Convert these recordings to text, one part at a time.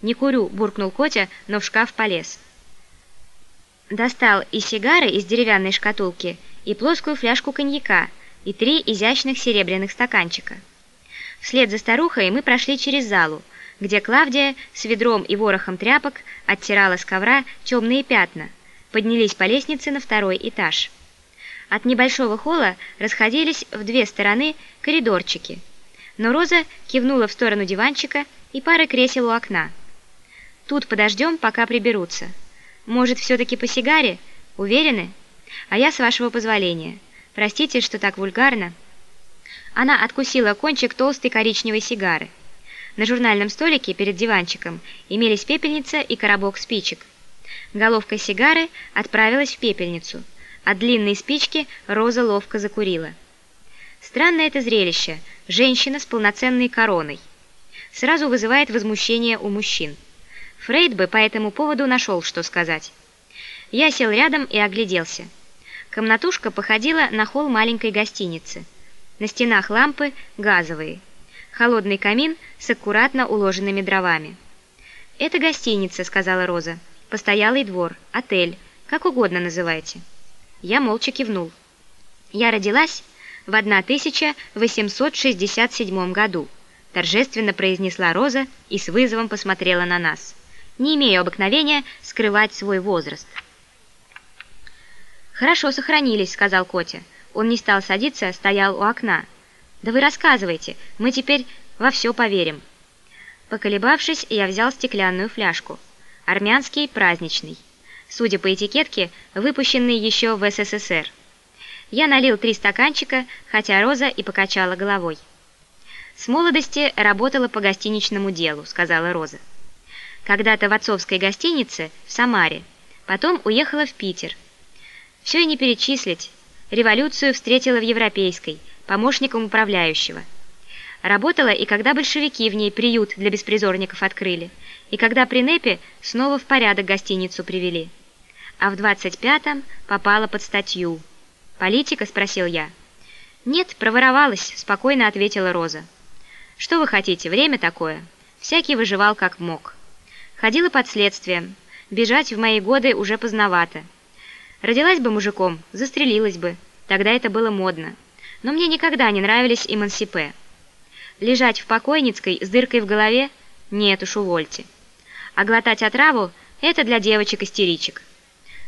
«Не курю», — буркнул Котя, но в шкаф полез. Достал и сигары из деревянной шкатулки, и плоскую фляжку коньяка, и три изящных серебряных стаканчика. Вслед за старухой мы прошли через залу, где Клавдия с ведром и ворохом тряпок оттирала с ковра темные пятна, поднялись по лестнице на второй этаж. От небольшого холла расходились в две стороны коридорчики, но Роза кивнула в сторону диванчика и пары кресел у окна. Тут подождем, пока приберутся. Может, все-таки по сигаре? Уверены? А я, с вашего позволения. Простите, что так вульгарно. Она откусила кончик толстой коричневой сигары. На журнальном столике перед диванчиком имелись пепельница и коробок спичек. Головка сигары отправилась в пепельницу, а длинные спички Роза ловко закурила. Странное это зрелище – женщина с полноценной короной. Сразу вызывает возмущение у мужчин. Фрейд бы по этому поводу нашел, что сказать. Я сел рядом и огляделся. Комнатушка походила на холл маленькой гостиницы. На стенах лампы газовые. Холодный камин с аккуратно уложенными дровами. «Это гостиница», — сказала Роза. «Постоялый двор, отель, как угодно называйте». Я молча кивнул. «Я родилась в 1867 году», — торжественно произнесла Роза и с вызовом посмотрела на нас не имею обыкновения скрывать свой возраст. «Хорошо сохранились», — сказал Котя. Он не стал садиться, стоял у окна. «Да вы рассказывайте, мы теперь во все поверим». Поколебавшись, я взял стеклянную фляжку. Армянский праздничный. Судя по этикетке, выпущенный еще в СССР. Я налил три стаканчика, хотя Роза и покачала головой. «С молодости работала по гостиничному делу», — сказала Роза когда-то в отцовской гостинице в Самаре, потом уехала в Питер. Все и не перечислить. Революцию встретила в Европейской, помощником управляющего. Работала и когда большевики в ней приют для беспризорников открыли, и когда при НЭПе снова в порядок гостиницу привели. А в 25-м попала под статью. «Политика?» – спросил я. «Нет, проворовалась», – спокойно ответила Роза. «Что вы хотите, время такое?» Всякий выживал как мог. Ходила под следствием. Бежать в мои годы уже поздновато. Родилась бы мужиком, застрелилась бы. Тогда это было модно. Но мне никогда не нравились эмансипе. Лежать в покойницкой с дыркой в голове? Нет уж, увольте. А глотать отраву – это для девочек-истеричек.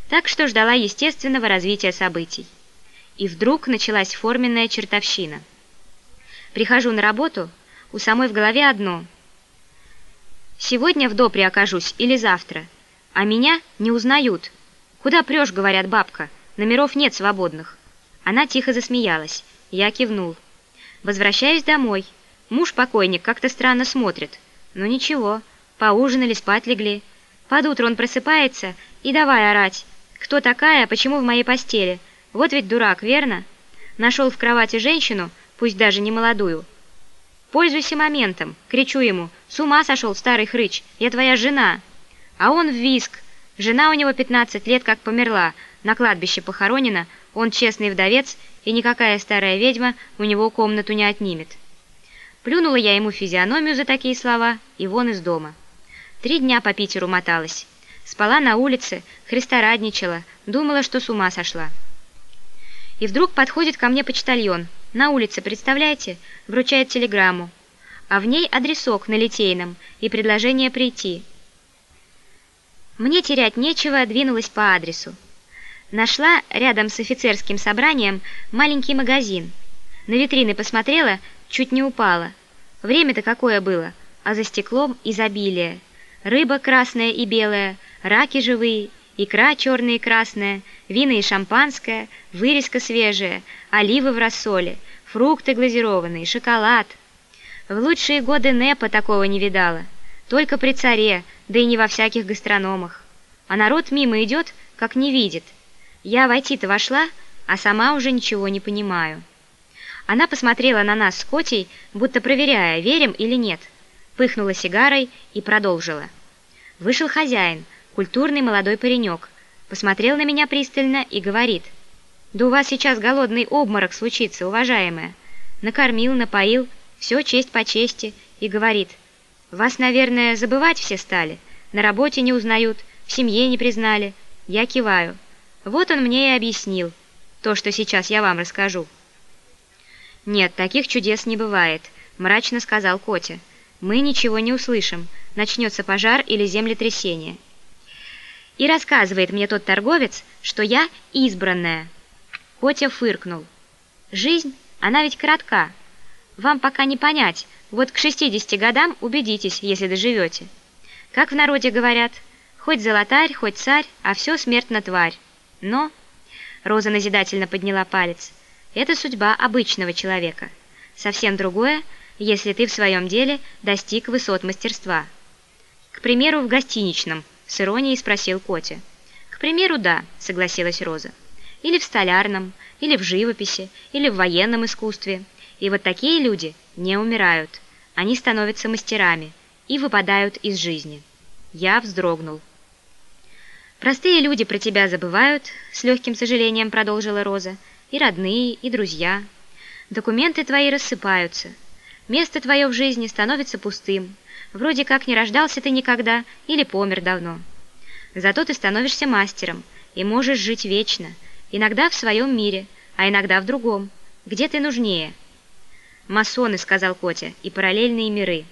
Так что ждала естественного развития событий. И вдруг началась форменная чертовщина. Прихожу на работу, у самой в голове одно – Сегодня в допре окажусь или завтра. А меня не узнают. Куда прешь, говорят бабка, номеров нет свободных. Она тихо засмеялась. Я кивнул. Возвращаюсь домой. Муж-покойник как-то странно смотрит. Но ничего, поужинали, спать легли. Под утро он просыпается и давай орать. Кто такая, почему в моей постели? Вот ведь дурак, верно? Нашел в кровати женщину, пусть даже не молодую, «Пользуйся моментом!» — кричу ему. «С ума сошел старый хрыч! Я твоя жена!» А он в виск. Жена у него 15 лет как померла, на кладбище похоронена, он честный вдовец, и никакая старая ведьма у него комнату не отнимет. Плюнула я ему физиономию за такие слова и вон из дома. Три дня по Питеру моталась. Спала на улице, христорадничала, думала, что с ума сошла. И вдруг подходит ко мне почтальон — на улице, представляете, вручает телеграмму, а в ней адресок на Литейном и предложение прийти. Мне терять нечего, двинулась по адресу. Нашла рядом с офицерским собранием маленький магазин. На витрины посмотрела, чуть не упала. Время-то какое было, а за стеклом изобилие. Рыба красная и белая, раки живые, икра черная и красная, вина и шампанское, вырезка свежая, оливы в рассоле, фрукты глазированные, шоколад. В лучшие годы Непа такого не видала, только при царе, да и не во всяких гастрономах. А народ мимо идет, как не видит. Я войти-то вошла, а сама уже ничего не понимаю. Она посмотрела на нас с Котей, будто проверяя, верим или нет. Пыхнула сигарой и продолжила. Вышел хозяин, культурный молодой паренек, посмотрел на меня пристально и говорит, «Да у вас сейчас голодный обморок случится, уважаемая». Накормил, напоил, все честь по чести, и говорит, Вас, наверное, забывать все стали. На работе не узнают, в семье не признали. Я киваю. Вот он мне и объяснил то, что сейчас я вам расскажу. «Нет, таких чудес не бывает», — мрачно сказал Котя. «Мы ничего не услышим. Начнется пожар или землетрясение». И рассказывает мне тот торговец, что я избранная. Котя фыркнул. «Жизнь, она ведь коротка. Вам пока не понять. Вот к 60 годам убедитесь, если доживете. Как в народе говорят, хоть золотарь, хоть царь, а все смертно тварь. Но...» Роза назидательно подняла палец. «Это судьба обычного человека. Совсем другое, если ты в своем деле достиг высот мастерства. К примеру, в гостиничном, с иронией спросил Котя. К примеру, да, согласилась Роза. Или в столярном, или в живописи, или в военном искусстве. И вот такие люди не умирают. Они становятся мастерами и выпадают из жизни. Я вздрогнул. «Простые люди про тебя забывают», — с легким сожалением продолжила Роза. «И родные, и друзья. Документы твои рассыпаются. Место твое в жизни становится пустым. Вроде как не рождался ты никогда или помер давно. Зато ты становишься мастером и можешь жить вечно, иногда в своем мире, а иногда в другом. Где ты нужнее?» «Масоны», — сказал Котя, — «и параллельные миры».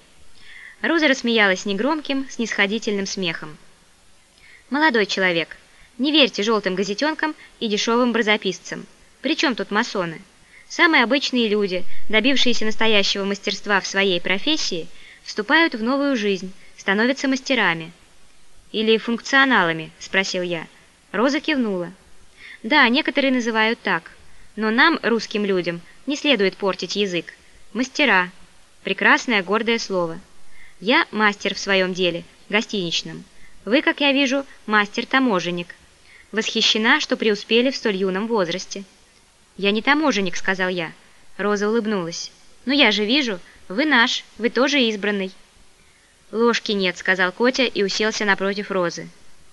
Роза рассмеялась негромким, снисходительным смехом. «Молодой человек, не верьте желтым газетенкам и дешевым бразописцам. Причем тут масоны? Самые обычные люди, добившиеся настоящего мастерства в своей профессии, вступают в новую жизнь, становятся мастерами». «Или функционалами?» – спросил я. Роза кивнула. «Да, некоторые называют так. Но нам, русским людям, не следует портить язык. Мастера. Прекрасное, гордое слово. Я мастер в своем деле, гостиничном. Вы, как я вижу, мастер-таможенник. Восхищена, что преуспели в столь юном возрасте. Я не таможенник, сказал я. Роза улыбнулась. Но я же вижу, вы наш, вы тоже избранный. Ложки нет, сказал Котя и уселся напротив Розы.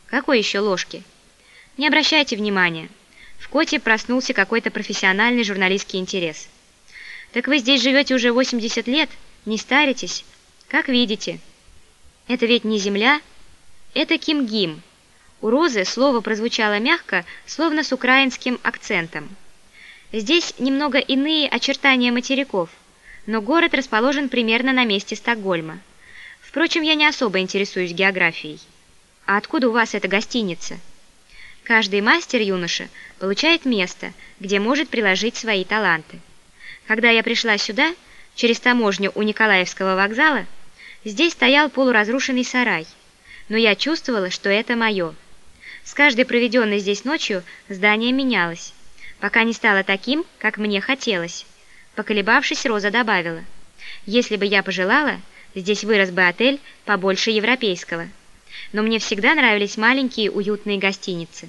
Какой еще ложки? Не обращайте внимания. В Коте проснулся какой-то профессиональный журналистский интерес. Так вы здесь живете уже 80 лет, не старитесь? Как видите. Это ведь не земля, это Кимгим. У Розы слово прозвучало мягко, словно с украинским акцентом. Здесь немного иные очертания материков, но город расположен примерно на месте Стокгольма. Впрочем, я не особо интересуюсь географией. А откуда у вас эта гостиница? Каждый мастер-юноша получает место, где может приложить свои таланты. Когда я пришла сюда, через таможню у Николаевского вокзала, здесь стоял полуразрушенный сарай – но я чувствовала, что это мое. С каждой проведенной здесь ночью здание менялось, пока не стало таким, как мне хотелось. Поколебавшись, Роза добавила, «Если бы я пожелала, здесь вырос бы отель побольше европейского. Но мне всегда нравились маленькие уютные гостиницы».